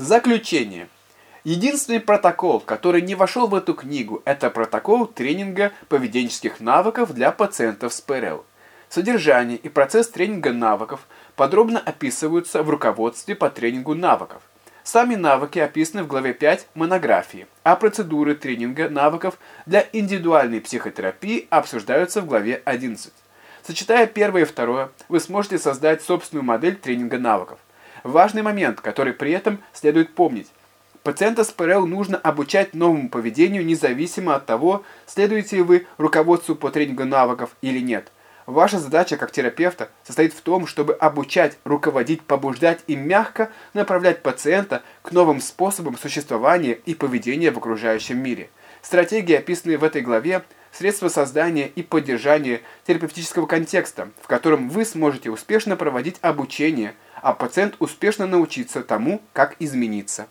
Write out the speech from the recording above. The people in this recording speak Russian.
Заключение. Единственный протокол, который не вошел в эту книгу, это протокол тренинга поведенческих навыков для пациентов с ПРЛ. Содержание и процесс тренинга навыков подробно описываются в руководстве по тренингу навыков. Сами навыки описаны в главе 5 монографии, а процедуры тренинга навыков для индивидуальной психотерапии обсуждаются в главе 11. Сочетая первое и второе, вы сможете создать собственную модель тренинга навыков. Важный момент, который при этом следует помнить. Пациента с ПРЛ нужно обучать новому поведению независимо от того, следуете вы руководству по тренингу навыков или нет. Ваша задача как терапевта состоит в том, чтобы обучать, руководить, побуждать и мягко направлять пациента к новым способам существования и поведения в окружающем мире. Стратегии, описанные в этой главе, средства создания и поддержания терапевтического контекста, в котором вы сможете успешно проводить обучение, а пациент успешно научиться тому, как измениться.